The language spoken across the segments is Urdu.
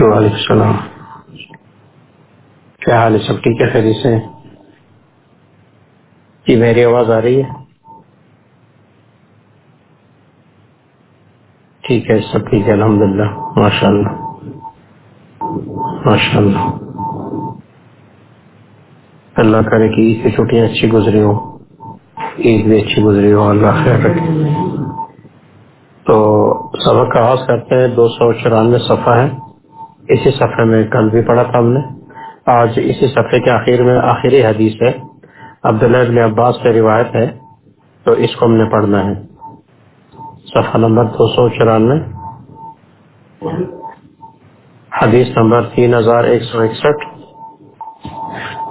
وعلیکم السلام۔ کیا حال ہے؟ سب ٹھیک ہے؟ خیریت سے جی میری آواز آ رہی ہے؟ ٹھیک ہے، سب ٹھیک ہے الحمد للہ ماشاء اللہ ماشاء اللہ اللہ کرے کہ عید کی چھٹیاں اچھی گزری ہو عید بھی اچھی گزری ہو اللہ خیر رکھے۔ آغاز کرتے ہیں، دو سو چورانوے صفحہ ہے اسی صفحے میں کل بھی پڑھا تھا ہم نے۔ آج اسی صفحے کے آخر میں آخری حدیث ہے۔ عبداللہ ابن عباس سے روایت ہے، تو اس کو ہم نے پڑھنا ہے۔ صفحہ نمبر دو سو چورانوے۔ حدیث نمبر تین ہزار ایک سو اکسٹھ۔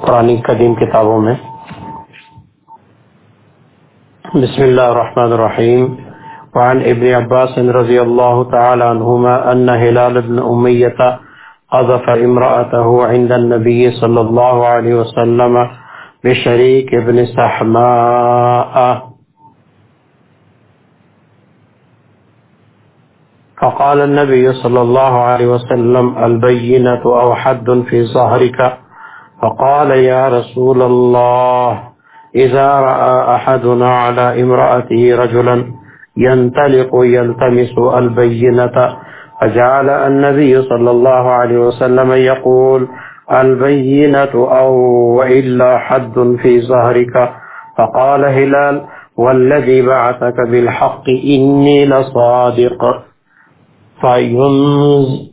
پرانی قدیم کتابوں میں۔ بسم اللہ الرحمن الرحیم۔ وعن ابن عباس رضی اللہ تعالی عنہما ان ہلال بن امیت قذف امرأته عند النبي صلى الله عليه وسلم بشريك ابن سحماء. فقال النبي صلى الله عليه وسلم البينة أو حد في ظهرك فقال يا رسول الله إذا رأى أحدنا على امرأته رجلا ينتلق يلتمس البينة. فجعل النبي صلى الله عليه وسلم يقول، البينة أو وإلا حد في ظهرك. فقال هلال، والذي بعثك بالحق إني لصادق. فينز،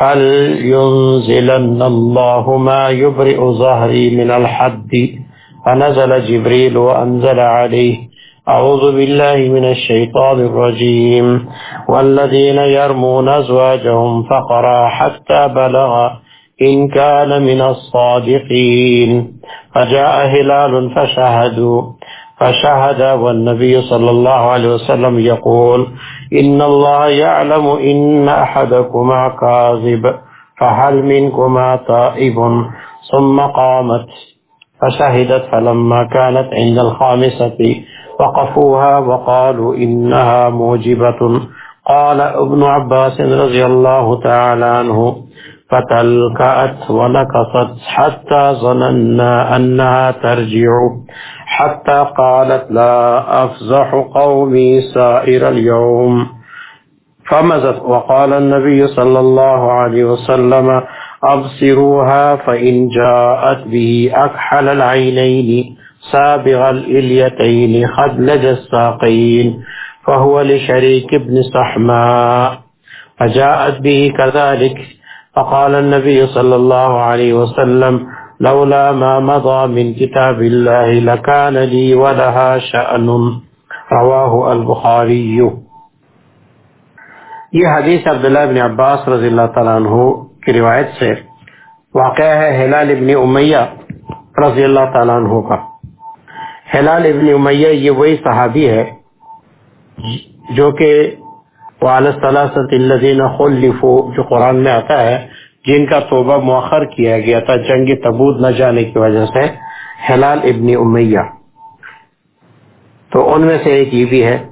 فلينزلن الله ما يبرئ ظهري من الحد. فنزل جبريل وأنزل عليه. أعوذ بالله من الشيطان الرجيم والذين يرمون أزواجهم فقرا حتى بلغ إن كان من الصادقين فجاء هلال فشهدوا فشهد والنبي صلى الله عليه وسلم يقول إن الله يعلم إن أحدكما كاذب فهل منكما تائب ثم قامت فشهدت فلما كانت عند الخامسة وقفوها وقالوا إنها موجبة. قال ابن عباس رضي الله تعالى عنه فتلكأت ونكصت حتى ظننا أنها ترجع، حتى قالت لا أفزح قومي سائر اليوم. فمزت، وقال النبي صلى الله عليه وسلم، أبصروها فإن جاءت به أكحل العينين. سابغ الإليتين خدلج الساقين، فهو لشريك ابن صحماء فجاءت به كذلك، فقال النبي صلى الله عليه وسلم، لولا ما مضى من كتاب الله لكان لي ولها شأن. رواه البخاري. یہ حدیث عبداللہ ابن عباس رضی اللہ تعالیٰ عنہ کی روایت سے واقع ہے حلال ابن امیہ رضی اللہ تعالیٰ عنہ کا۔ حلال ابن امیہ یہ وہی صحابی ہے جو کہ خلفو جو قرآن میں آتا ہے، جن کا توبہ مؤخر کیا گیا تھا، جنگ تبود نہ جانے کی وجہ سے حلال ابن امیہ۔ تو ان میں سے ایک یہ بھی ہے۔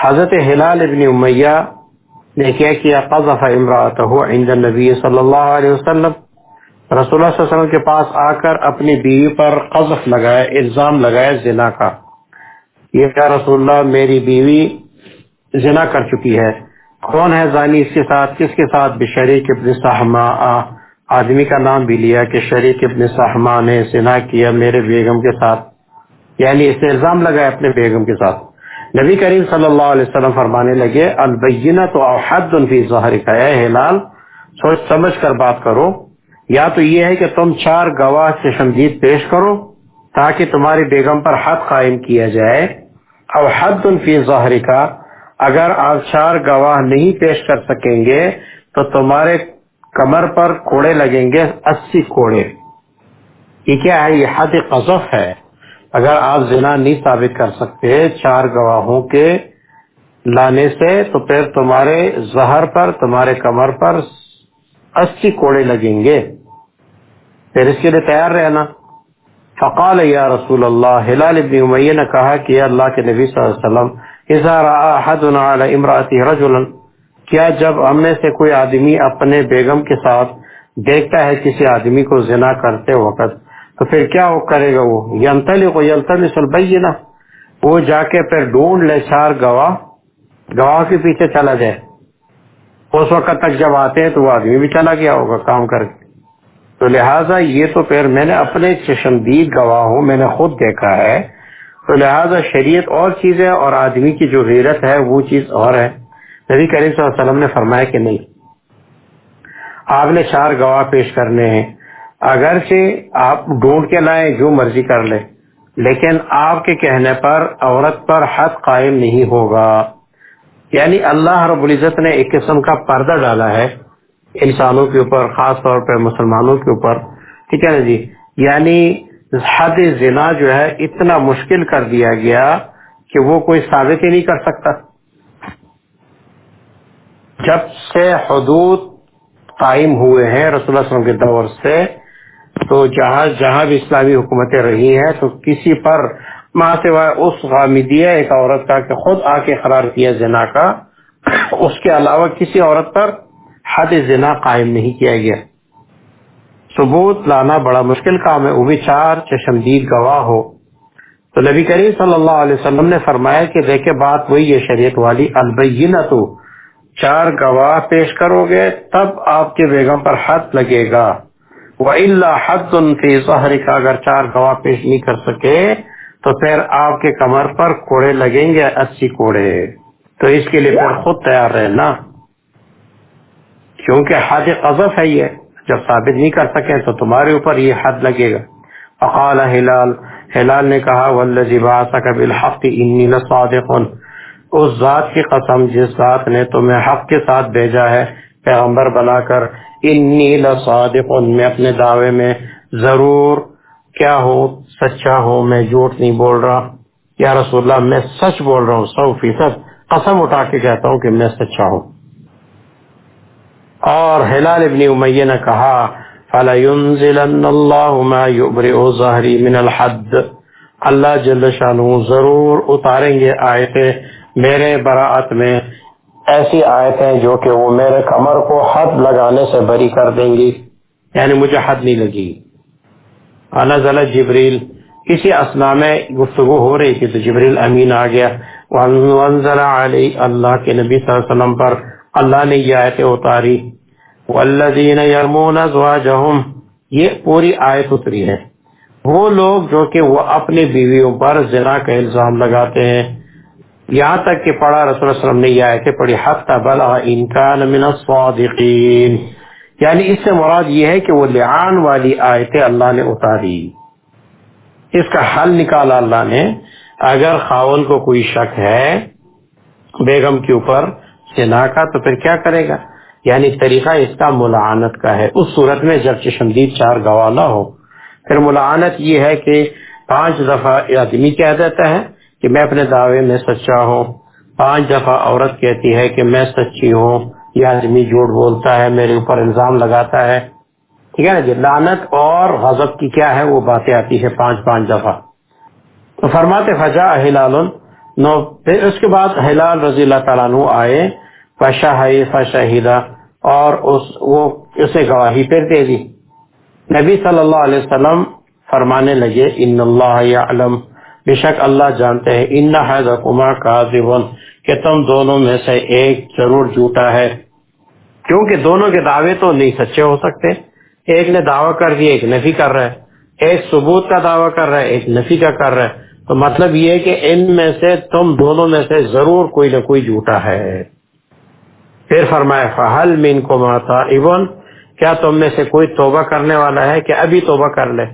حضرت حلال ابن امیہ نے کیا کیا؟ قذف امراته عند النبی صلی اللہ علیہ وسلم۔ رسول اللہ صلی اللہ علیہ وسلم کے پاس آ کر اپنی بیوی پر قذف لگایا الزام لگایا زنا کا۔ یہ کیا رسول اللہ میری بیوی زنا کر چکی ہے؟ کون ہے زانی؟ اس کے ساتھ، کس کے ساتھ؟ بشریک ابن صحما آدمی کا نام بھی لیا کہ شریک ابن صحما نے زنا کیا میرے بیگم کے ساتھ۔ یعنی اس نے الزام لگایا اپنے بیگم کے ساتھ۔ نبی کریم صلی اللہ علیہ وسلم فرمانے لگے البینہ تو حد فی ظاہر کا ہلال، سوچ سمجھ کر بات کرو۔ یا تو یہ ہے کہ تم چار گواہ چشمدید پیش کرو تاکہ تمہاری بیگم پر حد قائم کیا جائے۔ اور حد فی ظاہر کا اگر آپ چار گواہ نہیں پیش کر سکیں گے، تو تمہارے کمر پر کوڑے لگیں گے، اسی کوڑے۔ یہ کیا ہے؟ یہ حد قذف ہے۔ اگر آپ زنا نہیں ثابت کر سکتے چار گواہوں کے لانے سے، تو پھر تمہارے زہر پر، تمہارے کمر پر اسی کوڑے لگیں گے۔ پھر اس کے لیے تیار رہنا۔ فقال یا رسول اللہ حلال ابن امیہ نے کہا کہ اللہ کے نبی صلی اللہ علیہ وسلم، اذا رأى احدنا على امرأته رجلا، کیا جب ہم میں سے کوئی آدمی اپنے بیگم کے ساتھ دیکھتا ہے کسی آدمی کو زنا کرتے وقت، تو پھر کیا وہ کرے گا وہ؟ ینتلی کو ینتلی سلبئی نا وہ جا کے پھر ڈھونڈ لے چار گواہ گواہ کے پیچھے چلا جائے۔ اس وقت تک جب آتے ہیں تو وہ آدمی بھی چلا گیا ہوگا کام کر کے۔ تو لہٰذا یہ تو پھر میں نے اپنے چشمدید گواہ ہوں میں نے خود دیکھا ہے۔ تو لہٰذا شریعت اور چیز ہے اور آدمی کی جو غیرت ہے وہ چیز اور ہے۔ نبی کریم صلی اللہ علیہ وسلم نے فرمایا کہ نہیں۔ آپ نے چار گواہ پیش کرنے ہیں۔ اگرچہ آپ ڈھونڈ کے لائیں، جو مرضی کر لیں۔ لیکن آپ کے کہنے پر، عورت پر حد قائم نہیں ہوگا۔ یعنی اللہ رب العزت نے ایک قسم کا پردہ ڈالا ہے۔ انسانوں کے اوپر، خاص طور پر مسلمانوں کے اوپر، ٹھیک ہے نا جی؟ یعنی حد زنا جو ہے، اتنا مشکل کر دیا گیا کہ وہ کوئی ثابت ہی نہیں کر سکتا۔ جب سے حدود قائم ہوئے ہیں رسول اللہ علیہ وسلم کے دور سے، تو جہاں جہاں بھی اسلامی حکومتیں رہی ہیں، تو کسی پر ماں سے اس غامدیہ ایک عورت کا کہ خود آ کے قرار کیا زنا کا، اس کے علاوہ کسی عورت پر حد زنا قائم نہیں کیا گیا۔ ثبوت لانا بڑا مشکل کام ہے، وہ بھی چار چشمدید گواہ ہو۔ تو نبی کریم صلی اللہ علیہ وسلم نے فرمایا کہ دیکھے بات وہی ہے، شریعت والی البینہ تو چار گواہ پیش کرو گے، تب آپ کے بیگم پر حد لگے گا۔ وہ اللہ حد فی کا اگر چار گواہ پیش نہیں کر سکے، تو پھر آپ کے کمر پر کوڑے لگیں گے، اسی کوڑے۔ تو اس کے لیے پھر خود تیار رہنا۔ کیونکہ حد قذف ہے یہ۔ جب ثابت نہیں کر سکے تو تمہارے اوپر یہ حد لگے گا۔ فقال ہلال ہلال نے کہا، والذی بعثک بالحق انی لصادق اس ذات کی قسم جس ذات نے تمہیں حق کے ساتھ بھیجا ہے، پیغمبر بنا کر، انی لصادق میں اپنے دعوے میں ضرور کیا ہوں، سچا ہوں، میں جھوٹ نہیں بول رہا۔ یا رسول اللہ، میں سچ بول رہا ہوں، سو فیصد قسم اٹھا کے کہتا ہوں کہ میں سچا ہوں۔ اور حلال ابن امیہ نے کہا فَلَيُنزِلَنَّ اللَّهُ مَا يُبْرِعُ ظَهْرِ مِنَ الْحَدِّ. اللہ جل شانہ ضرور اتاریں گے آیتیں میرے براعت میں، ایسی آیتیں جو کہ وہ میرے کمر کو حد لگانے سے بری کر دیں گی۔ یعنی مجھے حد نہیں لگی۔ نزل جبریل کسی اسنا میں گفتگو ہو رہی تھی تو جبریل امین آ گیا۔ وانزل علی اللہ کے نبی صلی اللہ علیہ وسلم پر اللہ نے یہ آیتیں اتاری۔ والذین یرمون ازواجہم، یہ پوری آیت اتری ہے۔ وہ لوگ جو کہ وہ اپنے بیویوں پر زنا کا الزام لگاتے ہیں۔ یہاں تک کہ پڑھا رسول اللہ علیہ وسلم نے یہ آیتیں پڑھی، حتی بلغ انکان من الصادقین۔ یعنی اس سے مراد یہ ہے کہ وہ لعان والی آیتیں اللہ نے اتاری۔ اس کا حل نکالا اللہ نے۔ اگر خاون کو کوئی شک ہے بیگم کے اوپر زنا کا، تو پھر کیا کرے گا؟ یعنی طریقہ اس کا ملعنت کا ہے۔ اس صورت میں جب چشمدید چار گواہ نہ ہو، پھر ملعنت یہ ہے کہ پانچ دفعہ آدمی کہہ دیتا ہے کہ میں اپنے دعوے میں سچا ہوں۔ پانچ دفعہ عورت کہتی ہے کہ میں سچی ہوں، یہ آدمی جھوٹ بولتا ہے، میرے اوپر الزام لگاتا ہے۔ ٹھیک ہے نا جی؟ لانت اور غضب کی کیا ہے؟ وہ باتیں آتی ہے پانچ پانچ دفعہ۔ تو فرماتے فجا ہلال نو، پھر اس کے بعد ہلال رضی اللہ تعالیٰ آئے۔ فشاہدہ اور اس، وہ اسے گواہی پھر دے دی۔ نبی صلی اللہ علیہ وسلم فرمانے لگے، ان اللہ بے شک اللہ جانتے ہیں، ان حیدکما کاذبن کہ تم دونوں میں سے ایک ضرور جھوٹا ہے۔ کیونکہ دونوں کے دعوے تو نہیں سچے ہو سکتے۔ ایک نے دعویٰ کر دیا، ایک نفی کر رہا ہے۔ ایک ثبوت کا دعویٰ کر رہا ہے، ایک نفی کا کر رہا ہے۔ تو مطلب یہ کہ ان میں سے، تم دونوں میں سے ضرور کوئی نہ کوئی جھوٹا ہے۔ پھر فرمایا فہل مین کو ماتا ایون کیا تم میں سے کوئی توبہ کرنے والا ہے کہ ابھی توبہ کر لے؟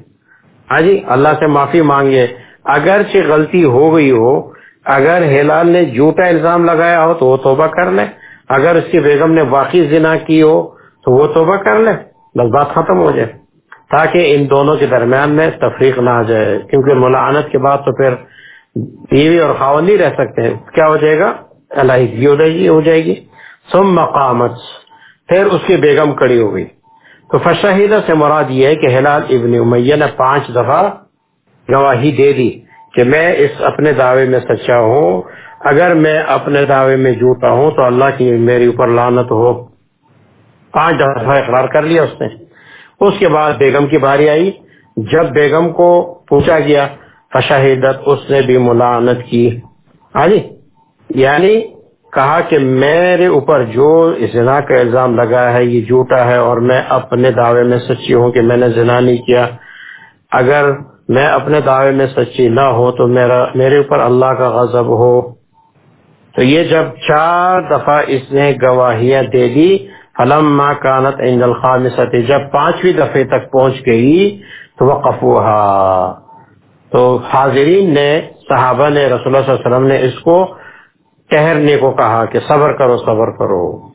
ہاں جی اللہ سے معافی مانگے اگر غلطی ہو گئی ہو، اگر ہلال نے جھوٹا الزام لگایا ہو تو وہ توبہ کر لے۔ اگر اس کی بیگم نے واقعی زنا کی ہو تو وہ توبہ کر لے۔ بس بات ختم ہو جائے۔ تاکہ ان دونوں کے درمیان میں تفریق نہ آ جائے۔ کیونکہ ملانت کے بعد تو پھر بیوی اور خاون نہیں رہ سکتے کیا ہو جائے گا؟ علیحدگی ہو جائے گی۔ ثم مقامت پھر اس کی بیگم کڑی ہو گئی۔ تو فشاہدہ سے مراد یہ ہے کہ ہلال ابن امیہ نے پانچ دفعہ گواہی دے دی کہ میں اس اپنے دعوے میں سچا ہوں۔ اگر میں اپنے دعوے میں جھوٹا ہوں تو اللہ کی میرے اوپر لانت ہو۔ پانچ دفعہ اقرار کر لیا اس نے۔ اس کے بعد بیگم کی باری آئی۔ جب بیگم کو پوچھا گیا فشاہدت اس نے بھی ملانت کی۔ ہاں جی؟ یعنی کہا کہ میرے اوپر جو زنا کا الزام لگا ہے، یہ جھوٹا ہے اور میں اپنے دعوے میں سچی ہوں کہ میں نے زنا نہیں کیا۔ اگر میں اپنے دعوے میں سچی نہ ہو تو میرا، میرے اوپر اللہ کا غضب ہو۔ تو یہ جب چار دفعہ اس نے گواہیاں دے دی فلم ماں کانت عند الخامسۃ، جب پانچویں دفعے تک پہنچ گئی، تو وقفوها تو حاضرین نے، صحابہ نے، رسول اللہ صلی اللہ علیہ وسلم نے اس کو ٹہرنے کو کہا کہ صبر کرو صبر کرو۔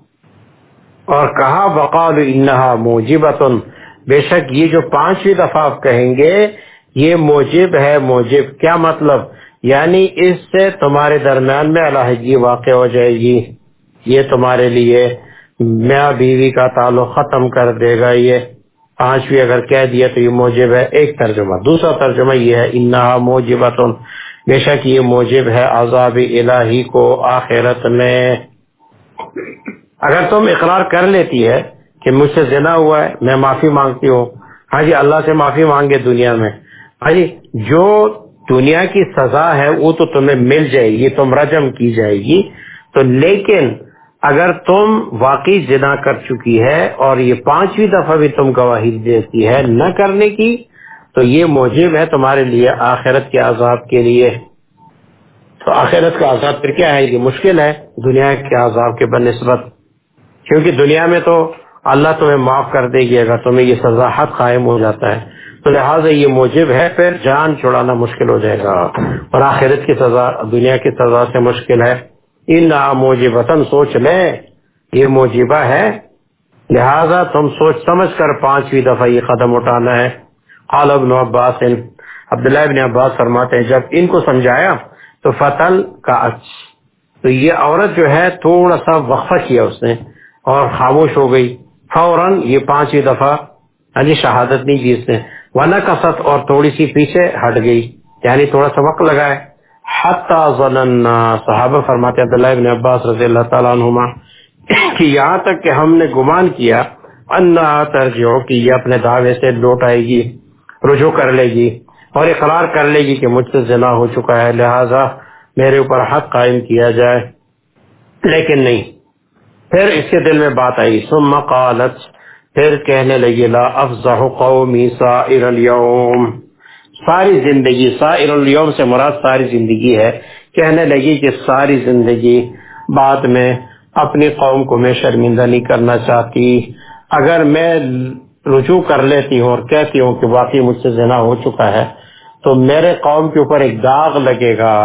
اور کہا بقال انہا موجبتن بے شک یہ جو پانچویں دفعہ آپ کہیں گے، یہ موجب ہے، موجب کیا مطلب؟ یعنی اس سے تمہارے درمیان میں علیحدگی واقع ہو جائے گی۔ یہ تمہارے لیے میاں بیوی کا تعلق ختم کر دے گا۔ یہ پانچویں اگر کہہ دیا تو یہ موجب ہے۔ ایک ترجمہ۔ دوسرا ترجمہ یہ ہے انہا موجبتن بے شک یہ موجب ہے عذاب الہی کو آخرت میں۔ اگر تم اقرار کر لیتی ہے کہ مجھ سے زنا ہوا ہے، میں معافی مانگتی ہوں۔ ہاں جی اللہ سے معافی مانگے دنیا میں۔ ہاں جی جو دنیا کی سزا ہے، وہ تو تمہیں مل جائے گی تم رجم کی جائے گی۔ تو لیکن اگر تم واقعی جنا کر چکی ہے اور یہ پانچویں دفعہ بھی تم گواہی دیتی ہے نہ کرنے کی تو یہ موجب ہے تمہارے لیے آخرت کے عذاب کے لیے۔ تو آخرت کا عذاب پھر کیا ہے؟ یہ مشکل ہے دنیا کے عذاب کے بنسبت۔ کیونکہ دنیا میں تو اللہ تمہیں معاف کر دے گی اگر تمہیں یہ سزا حد قائم ہو جاتا ہے۔ تو لہٰذا یہ موجب ہے پھر جان چھڑانا مشکل ہو جائے گا۔ اور آخرت کی سزا، دنیا کی سزا سے مشکل ہے۔ ان موجبتن سوچ لے یہ موجبہ ہے۔ لہذا تم سوچ سمجھ کر پانچویں دفعہ یہ قدم اٹھانا ہے۔ قال ابن عباس یعنی عبداللہ ابن عباس فرماتے ہیں، جب ان کو سمجھایا تو فتل کا اچ تو یہ عورت جو ہے تھوڑا سا وقفہ کیا اس نے اور خاموش ہو گئی۔ فوراً یہ پانچویں دفعہ ہاں جی شہادت نہیں کی اس نے۔ ورنہ کست اور تھوڑی سی پیچھے ہٹ گئی یعنی تھوڑا سا وقت لگا ہے صحابہ فرماتے عبداللہ ابن عباس رضی اللہ تعالیٰ عنہما، کہ یہاں تک کہ ہم نے گمان کیا، انا ترجیح کہ یہ اپنے دعوے سے لوٹ آئے گی۔ رجوع کر لے گی اور اقرار کر لے گی کہ مجھ سے زنا ہو چکا ہے، لہذا میرے اوپر حق قائم کیا جائے۔ لیکن نہیں۔ پھر اس کے دل میں بات آئی۔ ثم قالت، پھر کہنے لگی لا افضح قومی سائر اليوم۔ ساری زندگی، سائر اليوم سے مراد ساری زندگی ہے۔ کہنے لگی کہ ساری زندگی بعد میں اپنی قوم کو میں شرمندہ نہیں کرنا چاہتی۔ اگر میں رجوع کر لیتی ہوں اور کہتی ہوں کہ واقعی مجھ سے زنا ہو چکا ہے، تو میرے قوم کے اوپر ایک داغ لگے گا۔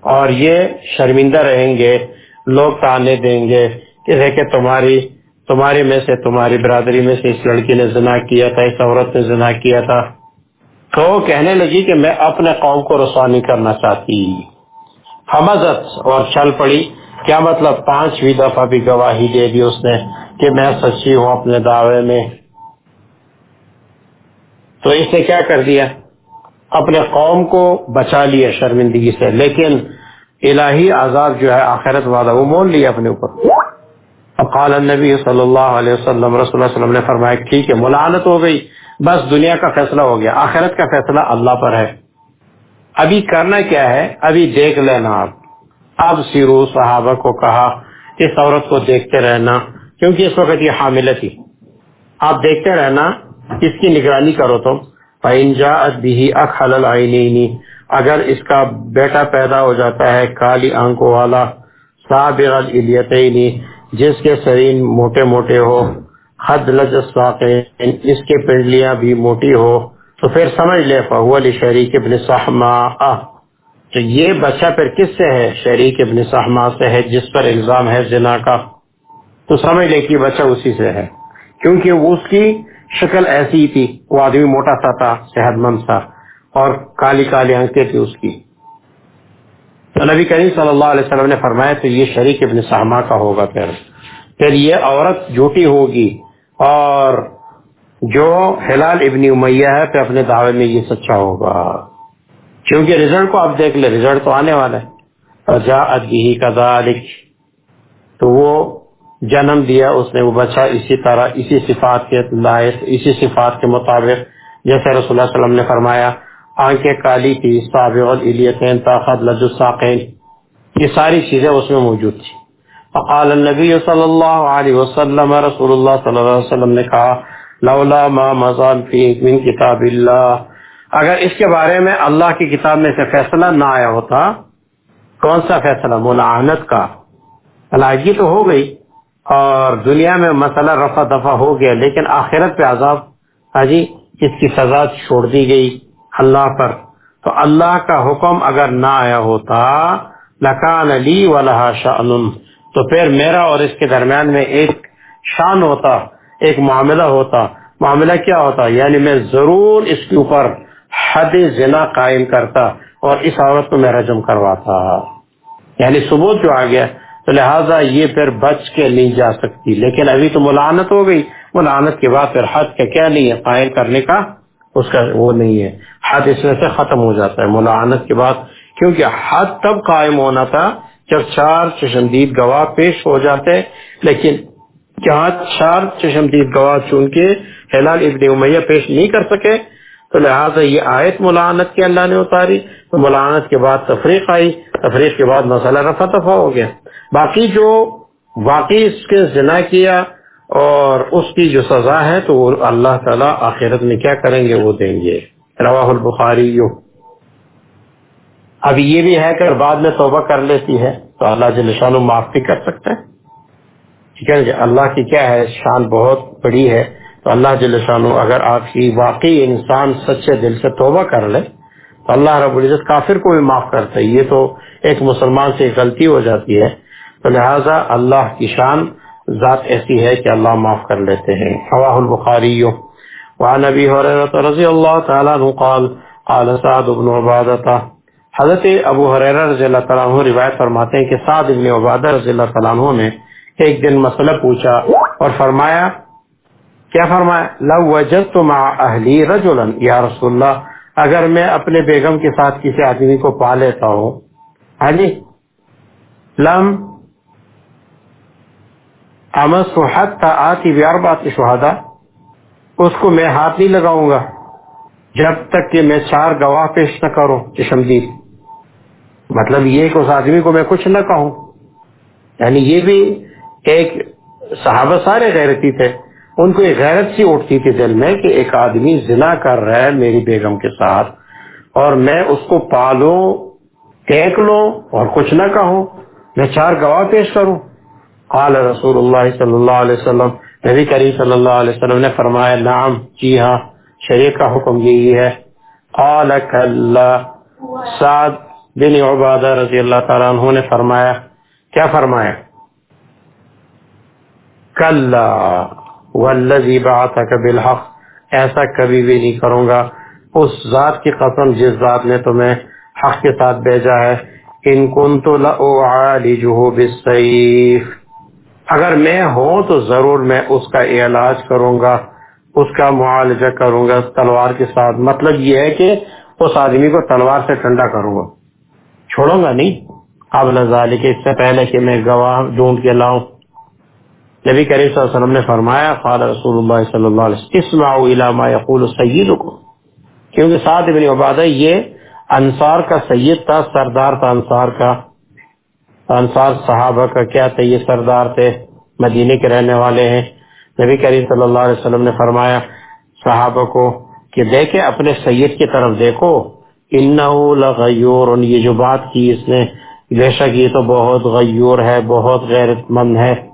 اور یہ شرمندہ رہیں گے، لوگ تانے دیں گے کہ تمہاری تمہاری میں سے، تمہاری برادری میں سے اس لڑکی نے زنا کیا تھا، اس عورت نے زنا کیا تھا۔ تو کہنے لگی کہ میں اپنے قوم کو رسوانی کرنا چاہتی۔ حمزت اور چل پڑی۔ کیا مطلب؟ پانچویں دفعہ بھی گواہی دے دی اس نے۔ کہ میں سچی ہوں اپنے دعوے میں۔ تو اس نے کیا کر دیا؟ اپنے قوم کو بچا لیا شرمندگی سے، لیکن الہی عذاب جو ہے آخرت والا وہ مول لیا اپنے اوپر۔ قال النبی صلی اللہ علیہ وسلم، رسول اللہ وسلم نے فرمایا، ٹھیک ہے ملانت ہو گئی، بس دنیا کا فیصلہ ہو گیا، آخرت کا فیصلہ اللہ پر ہے۔ ابھی کرنا کیا ہے؟ ابھی دیکھ لینا۔ آپ اب سیرو صحابہ کو کہا، اس عورت کو دیکھتے رہنا۔ کیونکہ اس وقت یہ حامل تھی۔ آپ دیکھتے رہنا، اس کی نگرانی کرو تم۔ پائنجا ادبی اخل اگر اس کا بیٹا پیدا ہو جاتا ہے کالی آنکھوں والا صابر جس کے سرین موٹے موٹے ہو حد لجس اس کے پنڈلیاں بھی موٹی ہو، تو پھر سمجھ لے فہو علی شریک ابن صحما تو یہ بچہ پھر کس سے ہے؟ شریک ابن صحما سے ہے، جس پر الزام ہے زنا کا۔ تو سمجھ لے کہ بچہ اسی سے ہے۔ کیونکہ اس کی شکل ایسی تھی۔ وہ آدمی موٹا سا تھا، صحت مند تھا اور کالی کالی آنکھیں تھی اس کی۔ تو نبی کریم صلی اللہ علیہ وسلم نے فرمایا، تو یہ شریک ابن سہما کا ہوگا پھر۔ پھر یہ عورت جھوٹی ہوگی اور جو ہلال ابن امیہ ہے، پھر اپنے دعوے میں یہ سچا ہوگا۔ کیونکہ رزلٹ کو آپ دیکھ لیں رزلٹ تو آنے والا ہے۔ فجاءت به كذلك۔ تو وہ جنم دیا اس نے، وہ بچہ اسی طرح، اسی صفات کے لائق، اسی صفات کے مطابق، جیسے رسول اللہ علیہ وسلم نے فرمایا، آنکھیں کالی تھی، سابق الیتین، طاقت لجساقین یہ ساری چیزیں اس میں موجود تھی فقال النبی صلی اللہ علیہ وسلم، رسول اللہ صلی اللہ علیہ وسلم نے کہا، لولا ما مزان فی من کتاب اللہ۔ اگر اس کے بارے میں اللہ کی کتاب میں سے فیصلہ نہ آیا ہوتا، کون سا فیصلہ؟ ملعنت کا۔ علاقی تو ہو گئی۔ اور دنیا میں مسئلہ رفع دفع ہو گیا، لیکن آخرت پہ عذاب ہاں جی اس کی سزا چھوڑ دی گئی اللہ پر۔ تو اللہ کا حکم اگر نہ آیا ہوتا، لکان علی ولہ شان تو پھر میرا اور اس کے درمیان میں ایک شان ہوتا، ایک معاملہ ہوتا۔ معاملہ کیا ہوتا؟ یعنی میں ضرور اس کے اوپر حد زنا قائم کرتا اور اس عورت کو میں رجم کرواتا۔ یعنی ثبوت جو آ گیا تو لہٰذا یہ پھر بچ کے نہیں جا سکتی۔ لیکن ابھی تو ملانت ہو گئی۔ ملانت کے بعد پھر حد کا کیا نہیں ہے؟ قائم کرنے کا اس کا وہ نہیں ہے۔ حد اس میں سے ختم ہو جاتا ہے۔ ملانت کے بعد کیونکہ حد تب قائم ہونا تھا جب چار چشمدید گواہ پیش ہو جاتے۔ لیکن جہاں چار چشمدید گواہ چون کے حلال ابن امیہ پیش نہیں کر سکے، تو لہٰذا یہ آیت ملانت کے اللہ نے اتاری۔ تو ملانت کے بعد تفریق آئی۔ تفریق کے بعد مسئلہ رفع دفع ہو گیا۔ باقی جو واقعی اس کے زنا کیا اور اس کی جو سزا ہے تو وہ اللہ تعالیٰ آخرت میں کیا کریں گے وہ دیں گے۔ روا البخاری اب یہ بھی ہے کہ بعد میں توبہ کر لیتی ہے تو اللہ جل شان معاف بھی کر سکتے ہیں ٹھیک ہے، اللہ کی کیا ہے؟ شان بہت بڑی ہے۔ تو اللہ جل شان اگر آپ کی واقعی انسان سچے دل سے توبہ کر لے تو اللہ رب العزت کافر کو بھی معاف کرتا ہے۔ یہ تو ایک مسلمان سے غلطی ہو جاتی ہے۔ تو لہٰذا اللہ کی شان ذات ایسی ہے کہ اللہ معاف کر لیتے ہیں۔ حواہ البخاری۔ وعن ابی حریرہ رضی اللہ تعالیٰ عنہ قال قال سعد بن عبادتا حضرت ابو حریرہ رضی اللہ تعالیٰ عنہ روایت فرماتے ہیں کہ سعد بن عبادہ رضی اللہ تعالیٰ عنہ نے ایک دن مسئلہ پوچھا اور فرمایا، کیا فرمایا؟ لو وجدت مع اہلی رجلا، یا رسول اللہ اگر میں اپنے بیگم کے ساتھ کسی آدمی کو پا لیتا ہوں ہاں جی؟ لم امس حت آتی بیار بات شہادا اس کو میں ہاتھ نہیں لگاؤں گا، جب تک کہ میں چار گواہ پیش نہ کروں چشمدید مطلب یہ کہ اس آدمی کو میں کچھ نہ کہوں۔ یعنی یہ بھی ایک صحابہ سارے غیرتی تھے۔ ان کو ایک غیرت سی اٹھتی تھی دل میں کہ ایک آدمی زنا کر رہا ہے میری بیگم کے ساتھ اور میں اس کو پالوں، ٹیک لوں اور کچھ نہ کہوں، میں چار گواہ پیش کروں۔ قال رسول اللہ صلی اللہ علیہ وسلم، نبی کریم صلی اللہ علیہ وسلم نے فرمایا، نعم جی ہاں شریعت کا حکم یہی ہے۔ قال سعد بن عبادہ رضی اللہ تعالیٰ عنہ نے فرمایا، کیا فرمایا؟ کلا۔ والذی بعثک بالحق، ایسا کبھی بھی نہیں کروں گا۔ اس ذات کی قسم جس ذات نے تمہیں حق کے ساتھ بھیجا ہے، ان کنت لأعالجه بالسیف۔ اگر میں ہوں تو ضرور میں اس کا علاج کروں گا، اس کا معالجہ کروں گا، تلوار کے ساتھ۔ مطلب یہ ہے کہ اس آدمی کو تلوار سے ٹھنڈا کروں گا۔ چھوڑوں گا نہیں؟ اب نظال کے اس سے پہلے کہ میں گواہ ڈھونڈ کے لاؤں۔ نبی کریم صلی اللہ علیہ وسلم نے فرمایا، قال رسول اللہ صلی اللہ علیہ وسلم، اسمعوا الى ما يقول سیدکم۔ کیونکہ ساتھ ابن عبادہ یہ انصار کا سید تھا، سردار تھا انصار کا۔ انصار صحابہ کا کیا تھے؟ یہ سردار تھے مدینے کے رہنے والے ہیں۔ نبی کریم صلی اللہ علیہ وسلم نے فرمایا صحابہ کو کہ دیکھے اپنے سید کی طرف دیکھو۔ لغیور یہ جو بات کی اس نے، بے شک یہ تو بہت غیور ہے، بہت غیرت مند ہے۔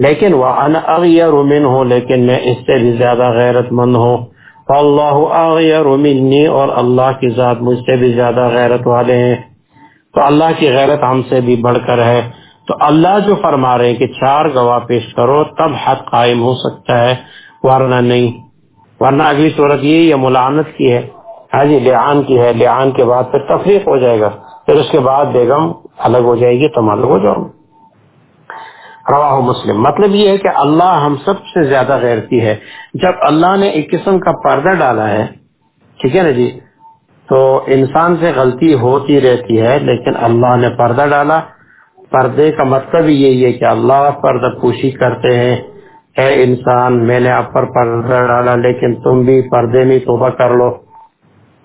لیکن وہ ان اغیر من ہوں لیکن میں اس سے بھی زیادہ غیرت مند ہوں۔ اللہ اغیر منی اور اللہ کی ذات مجھ سے بھی زیادہ غیرت والے ہیں۔ تو اللہ کی غیرت ہم سے بھی بڑھ کر ہے۔ تو اللہ جو فرما رہے ہیں کہ چار گواہ پیش کرو، تب حد قائم ہو سکتا ہے، ورنہ نہیں۔ ورنہ اگلی صورت یہ یا ملانت کی ہے۔ ہاں جی لعان کی ہے۔ لعان کے بعد پھر تفریق ہو جائے گا۔ پھر اس کے بعد بیگم الگ ہو جائے گی، تم الگ ہو جاؤ۔ رواہ مسلم۔ مطلب یہ ہے کہ اللہ ہم سب سے زیادہ غیرتی ہے۔ جب اللہ نے ایک قسم کا پردہ ڈالا ہے، ٹھیک ہے نا جی؟ تو انسان سے غلطی ہوتی رہتی ہے، لیکن اللہ نے پردہ ڈالا۔ پردے کا مطلب یہی ہے کہ اللہ پردہ پوشی کرتے ہیں۔ اے انسان، میں نے آپ پر پردہ ڈالا، لیکن تم بھی پردے میں توبہ کر لو۔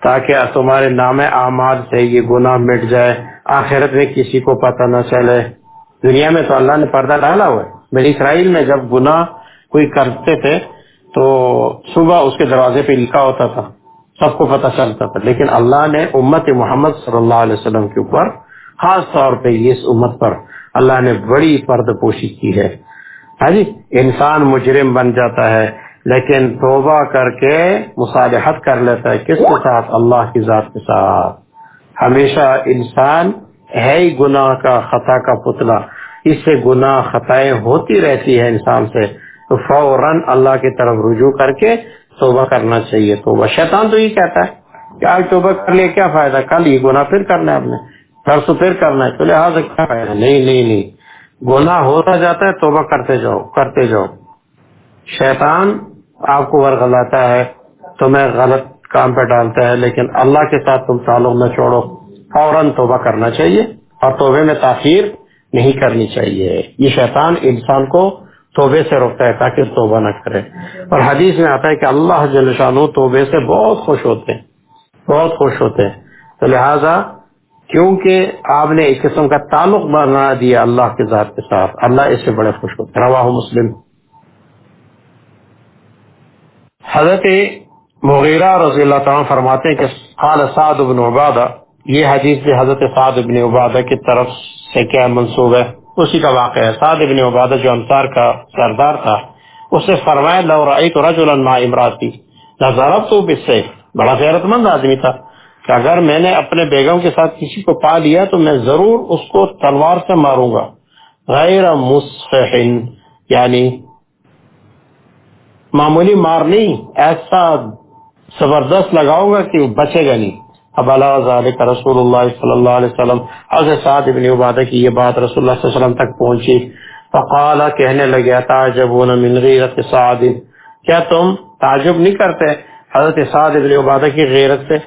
تاکہ تمہارے نام اعمال سے یہ گناہ مٹ جائے۔ آخرت میں کسی کو پتہ نہ چلے۔ دنیا میں تو اللہ نے پردہ ڈالا ہوا ہے۔ میری اسرائیل میں جب گناہ کوئی کرتے تھے تو صبح اس کے دروازے پہ لکھا ہوتا تھا، سب کو پتہ چلتا تھا۔ لیکن اللہ نے امت محمد صلی اللہ علیہ وسلم کے اوپر، خاص طور پہ اس امت پر، اللہ نے بڑی پرد پوشی کی ہے۔ ہاں جی انسان مجرم بن جاتا ہے، لیکن توبہ کر کے مصالحت کر لیتا ہے۔ کس کے ساتھ؟ اللہ کی ذات کے ساتھ۔ ہمیشہ انسان ہے ہی گناہ کا، خطا کا پتلا۔ اس سے گناہ خطائیں ہوتی رہتی ہے انسان سے، تو فوراً اللہ کی طرف رجوع کر کے توبہ کرنا چاہیے۔ توبہ شیطان تو یہ کہتا ہے کہ آج توبہ کر لیا، کیا فائدہ؟ کل یہ گناہ پھر کرنا ہے آپ نے، پرسوں پھر کرنا ہے، تو لہٰذا کیا فائدہ؟ نہیں نہیں نہیں۔ گناہ ہوتا جاتا ہے، توبہ کرتے جاؤ کرتے جاؤ۔ شیطان آپ کو ورغلاتا ہے، تمہیں غلط کام پہ ڈالتا ہے، لیکن اللہ کے ساتھ تم تعلق نہ چھوڑو، فوراً توبہ کرنا چاہیے اور توبے میں تاخیر نہیں کرنی چاہیے۔ یہ شیطان انسان کو توبے سے روکتا ہے تاکہ توبہ نہ کرے۔ اور حدیث میں آتا ہے کہ اللہ جل توبے سے بہت خوش ہوتے ہیں۔ بہت خوش ہوتے ہیں۔ تو لہذا کیونکہ آپ نے ایک قسم کا تعلق بنا دیا اللہ کے ذات کے ساتھ، اللہ اس سے بڑے خوش ہوتے روا مسلم۔ حضرت مغیرہ رضی اللہ تعالیٰ فرماتے ہیں کہ قال سعد بن عبادہ، یہ حدیث بھی حضرت سعد بن عبادہ کی طرف سے کیا منصوب ہے؟ اسی کا واقعہ ہے۔ سعد بن عبادہ جو انصار کا سردار تھا، اس سے فرمایا، لو رأیت رجلا مع امراتی لضربت بالسيف بڑا غیرت مند آدمی تھا کہ اگر میں نے اپنے بیگم کے ساتھ کسی کو پا لیا تو میں ضرور اس کو تلوار سے ماروں گا۔ غیر مصفحن یعنی معمولی مار نہیں، ایسا زبردست لگاؤں گا کہ بچے گا نہیں۔ اب اللہ رسول اللہ صلی اللہ علیہ وسلم، حضرت سعد ابن عبادہ کی یہ بات رسول اللہ صلی اللہ علیہ وسلم تک پہنچی۔ فقال، کہنے لگیا تعجبون من غیرت سعد؟ کیا تم تعجب نہیں کرتے حضرت سعد ابن عبادہ کی غیرت سے؟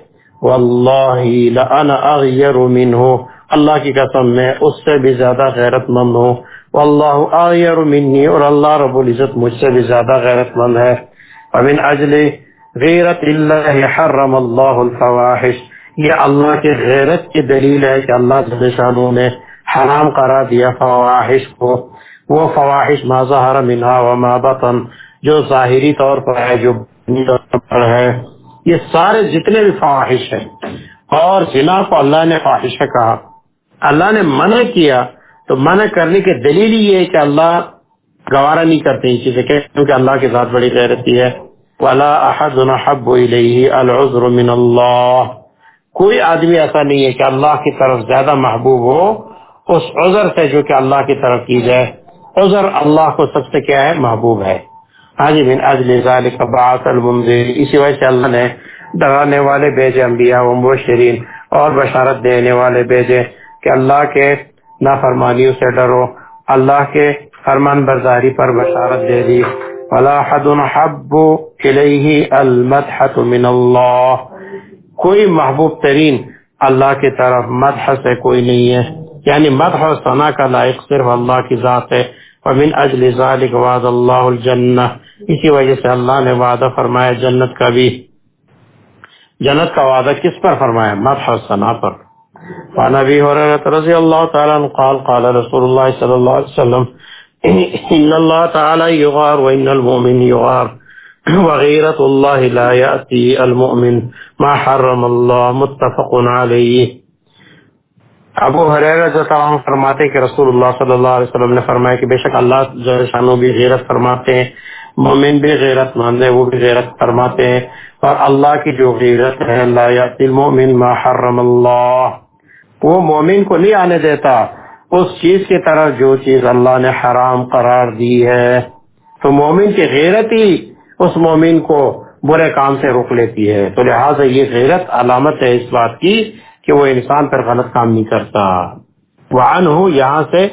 واللہ لأنا اغیر منہ۔ اللہ کی قسم، میں اس سے بھی زیادہ غیرت مند ہوں۔ واللہ اغیر منی، اور اللہ رب العزت مجھ سے بھی زیادہ غیرت مند ہے۔ ومن اجل غیرت اللہ حرم اللہ الفواحش۔ یہ اللہ کے غیرت کی دلیل ہے کہ اللہ شانو نے حرام قرار دیا فواحش کو۔ وہ فواحش ما ظہر منہا وما بطن، جو ظاہری طور پر ہے، جو پر ہے۔ یہ سارے جتنے بھی فواہش ہیں، اور زنا کو اللہ نے فواہش کہا۔ اللہ نے منع کیا، تو منع کرنے کی دلیل یہ ہے کہ اللہ گوارا نہیں کرتے یہ چیزیں، کیونکہ اللہ کے ذات بڑی غیرتی ہے۔ ولا احد حب الیہ العذر من اللہ کوئی آدمی ایسا نہیں ہے کہ اللہ کی طرف زیادہ محبوب ہو، اس عذر سے جو کہ اللہ کی طرف کی جائے۔ عذر اللہ کو سب سے کیا ہے؟ محبوب ہے۔ ہاں جی اجل ذالک بعث المنذر۔ اسی وجہ سے اللہ نے ڈرانے والے بھیجے انبیاء و مبشرین اور بشارت دینے والے بھیجے کہ اللہ کے نافرمانیوں سے ڈرو۔ اللہ کے فرمان برداری پر بشارت دے دی۔ ولا حد حب الیہ المدحت من اللہ کوئی محبوب ترین اللہ کی طرف مدح سے کوئی نہیں ہے۔ یعنی مدح و ثنا کا لائق صرف اللہ کی ذات ہے۔ ومن اجل ذلك وعد اللہ الجنہ۔ اسی وجہ سے اللہ نے وعدہ فرمایا جنت کا بھی۔ جنت کا وعدہ کس پر فرمایا؟ مدح ثنا پر۔ وعن ابي هريره رضي الله تعالى عنه قال قال رسول الله صلى الله عليه وسلم، ان الله تعالى يغار وان المؤمن يغار وغيرة الله لا يأتي المؤمن ما حرم الله متفق عليه۔ ابو حریر جو فرماتے کہ رسول اللہ صلی اللہ علیہ وسلم نے فرمایا کہ بے شک اللہ جو بھی غیرت فرماتے ہیں، مومن بھی غیرت مند وہ بھی غیرت فرماتے ہیں۔ اور اللہ کی جو غیرت ہے، لا یاتی المؤمن ما حرم اللہ وہ مومن کو نہیں آنے دیتا۔ اس چیز کی طرف جو چیز اللہ نے حرام قرار دی ہے۔ تو مومن کی غیرت ہی اس مومن کو برے کام سے روک لیتی ہے۔ تو لہٰذا یہ غیرت علامت ہے اس بات کی کہ وہ انسان پر غلط کام نہیں کرتا۔ وعن ہوں یہاں سے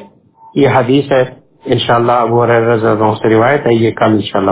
یہ حدیث ہے۔ انشاءاللہ ابو رضا سے روایت ہے، یہ کل انشاءاللہ